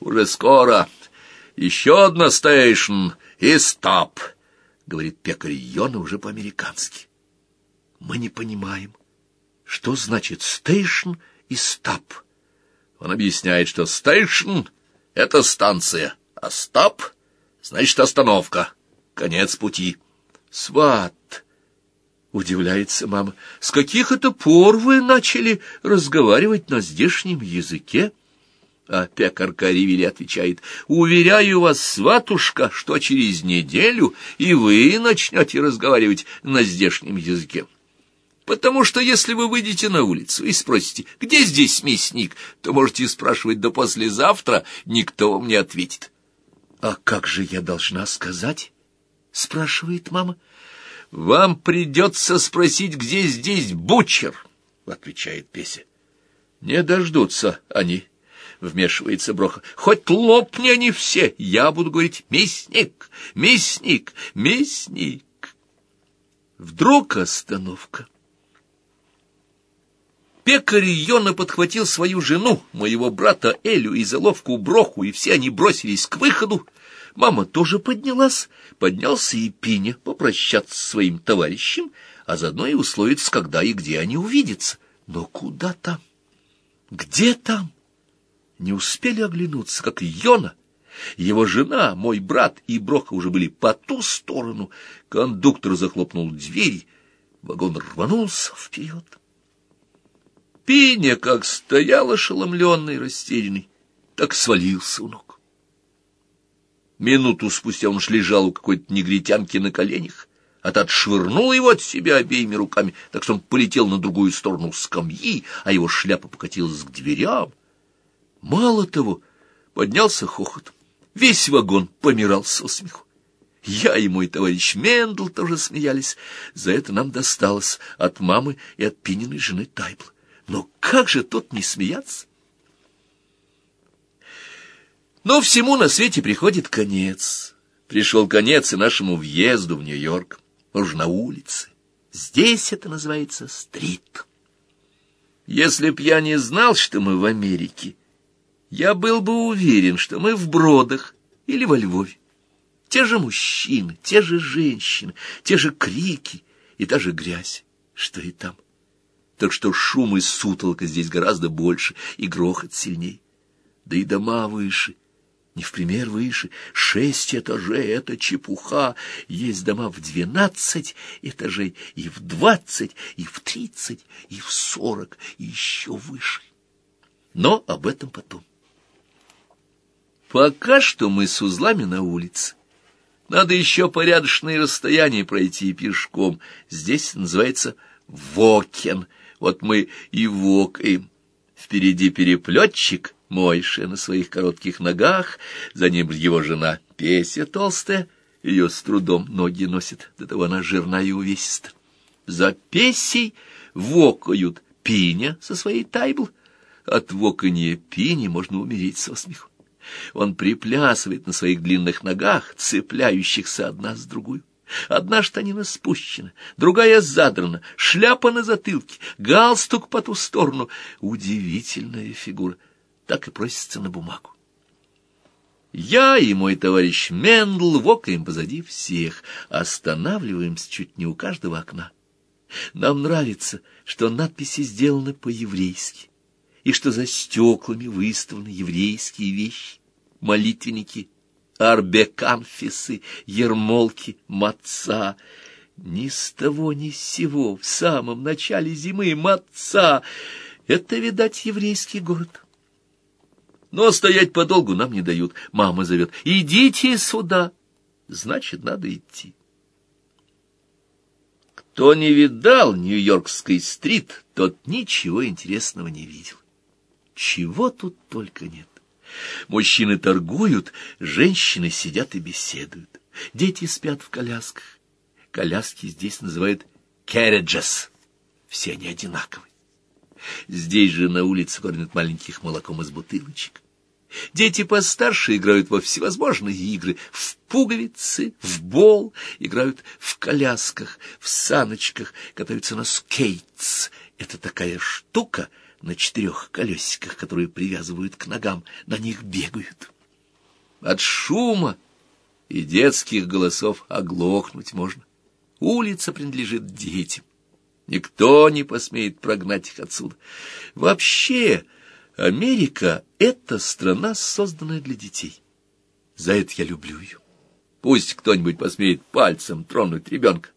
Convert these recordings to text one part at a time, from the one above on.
уже скоро. Еще одна station и стоп, — говорит пекарь Йона уже по-американски. Мы не понимаем, что значит station и стоп. Он объясняет, что station — это станция, а стоп — значит остановка, конец пути. Сват, удивляется мама, с каких это пор вы начали разговаривать на здешнем языке? А пекарка Ривели отвечает, «Уверяю вас, сватушка, что через неделю и вы начнете разговаривать на здешнем языке. Потому что если вы выйдете на улицу и спросите, где здесь мясник, то можете спрашивать до послезавтра, никто вам не ответит». «А как же я должна сказать?» — спрашивает мама. «Вам придется спросить, где здесь бучер», — отвечает Песя. «Не дождутся они». — вмешивается Броха. — Хоть лопни они все, я буду говорить «мясник, мясник, мясник». Вдруг остановка. Пекарь Йона подхватил свою жену, моего брата Элю и заловку Броху, и все они бросились к выходу. Мама тоже поднялась, поднялся и Пиня попрощаться с своим товарищем, а заодно и условиться, когда и где они увидятся. Но куда там? Где там? Не успели оглянуться, как Йона, его жена, мой брат и Броха уже были по ту сторону. Кондуктор захлопнул дверь, вагон рванулся вперед. Пиня как стоял ошеломленный, растерянный, так свалился у ног. Минуту спустя он уж лежал у какой-то негритянки на коленях, а тот швырнул его от себя обеими руками, так что он полетел на другую сторону скамьи, а его шляпа покатилась к дверям. Мало того, поднялся хохот. Весь вагон помирал со смеху. Я и мой товарищ Мендл тоже смеялись. За это нам досталось от мамы и от Пининой жены Тайбл. Но как же тут не смеяться? Но всему на свете приходит конец. Пришел конец и нашему въезду в Нью-Йорк. Уже на улице. Здесь это называется стрит. Если б я не знал, что мы в Америке, я был бы уверен, что мы в Бродах или во Львове. Те же мужчины, те же женщины, те же крики и та же грязь, что и там. Так что шум и сутолка здесь гораздо больше, и грохот сильней. Да и дома выше, не в пример выше, шесть этажей — это чепуха. Есть дома в двенадцать этажей, и в двадцать, и в тридцать, и в сорок, и еще выше. Но об этом потом. Пока что мы с узлами на улице. Надо еще порядочное расстояние пройти пешком. Здесь называется вокен. Вот мы и вокаем. Впереди переплетчик, Мойша на своих коротких ногах, за ним его жена Песя толстая, ее с трудом ноги носит, до того она жирная и увесиста. За Песей вокают Пиня со своей тайбл. От воканья Пини можно умереть со смеху. Он приплясывает на своих длинных ногах, цепляющихся одна с другой. Одна штанина спущена, другая задрана, шляпа на затылке, галстук по ту сторону. Удивительная фигура. Так и просится на бумагу. Я и мой товарищ Мендл вокаем позади всех, останавливаемся чуть не у каждого окна. Нам нравится, что надписи сделаны по-еврейски и что за стеклами выставлены еврейские вещи, молитвенники, арбеканфисы, ермолки, маца. Ни с того ни с сего в самом начале зимы маца. Это, видать, еврейский город. Но стоять подолгу нам не дают. Мама зовет «Идите сюда!» Значит, надо идти. Кто не видал Нью-Йоркской стрит, тот ничего интересного не видел. Чего тут только нет. Мужчины торгуют, женщины сидят и беседуют. Дети спят в колясках. Коляски здесь называют carriages. Все они одинаковые. Здесь же на улице кормят маленьких молоком из бутылочек. Дети постарше играют во всевозможные игры, в пуговицы, в бол, играют в колясках, в саночках, катаются на скейтс. Это такая штука — на четырех колесиках, которые привязывают к ногам, на них бегают. От шума и детских голосов оглохнуть можно. Улица принадлежит детям. Никто не посмеет прогнать их отсюда. Вообще, Америка — это страна, созданная для детей. За это я люблю ее. Пусть кто-нибудь посмеет пальцем тронуть ребенка.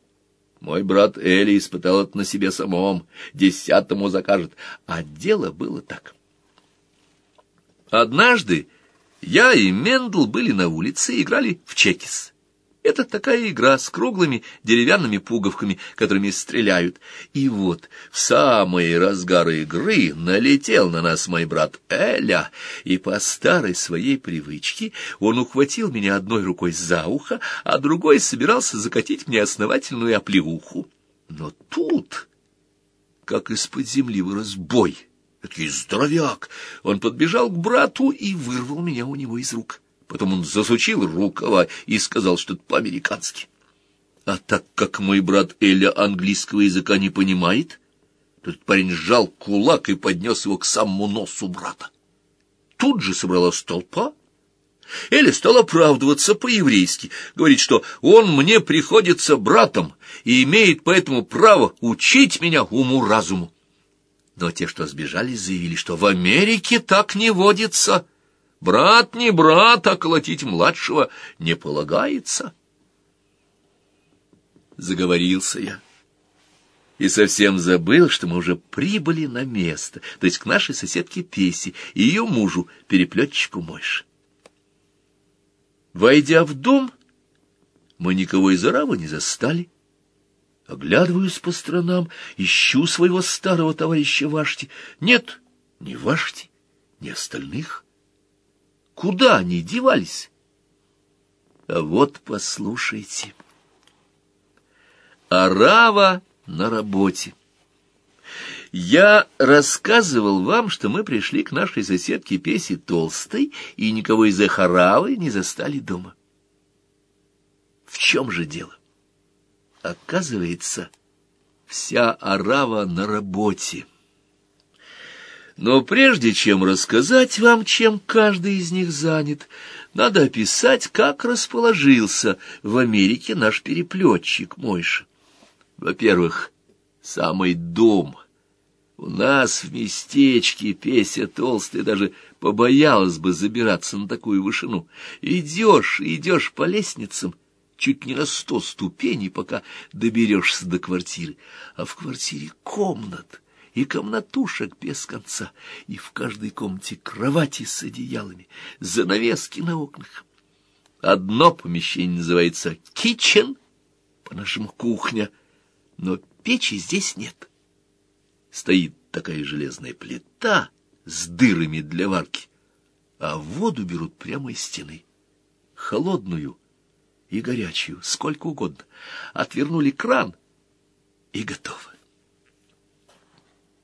Мой брат Эли испытал это на себе самом, десятому закажет. А дело было так. Однажды я и Мендл были на улице и играли в чекис. Это такая игра с круглыми деревянными пуговками, которыми стреляют. И вот в самый разгар игры налетел на нас мой брат Эля, и по старой своей привычке он ухватил меня одной рукой за ухо, а другой собирался закатить мне основательную оплеуху. Но тут, как из-под земли вырос бой, Такий здоровяк! Он подбежал к брату и вырвал меня у него из рук. Потом он засучил рукава и сказал что-то по-американски. А так как мой брат Эля английского языка не понимает, то этот парень сжал кулак и поднес его к самому носу брата. Тут же собралась толпа. Эля стал оправдываться по-еврейски, говорит, что он мне приходится братом и имеет поэтому право учить меня уму-разуму. Но те, что сбежали, заявили, что в Америке так не водится. Брат не брат, а колотить младшего не полагается. Заговорился я. И совсем забыл, что мы уже прибыли на место, то есть к нашей соседке Песи и ее мужу, переплетчику Мойши. Войдя в дом, мы никого из арава не застали. Оглядываюсь по сторонам, ищу своего старого товарища Вашти. Нет, ни Вашти, ни остальных. Куда они девались? А вот послушайте. Арава на работе. Я рассказывал вам, что мы пришли к нашей соседке Песи Толстой и никого из Эхаравы не застали дома. В чем же дело? Оказывается, вся арава на работе. Но прежде чем рассказать вам, чем каждый из них занят, надо описать, как расположился в Америке наш переплетчик Мойша. Во-первых, самый дом. У нас в местечке Песя толстая даже побоялась бы забираться на такую вышину. Идешь, идешь по лестницам — чуть не на сто ступеней, пока доберешься до квартиры. А в квартире комнат и комнатушек без конца, и в каждой комнате кровати с одеялами, занавески на окнах. Одно помещение называется «китчен», по-нашему «кухня», но печи здесь нет. Стоит такая железная плита с дырами для варки, а воду берут прямо из стены, холодную, и горячую, сколько угодно. Отвернули кран, и готово.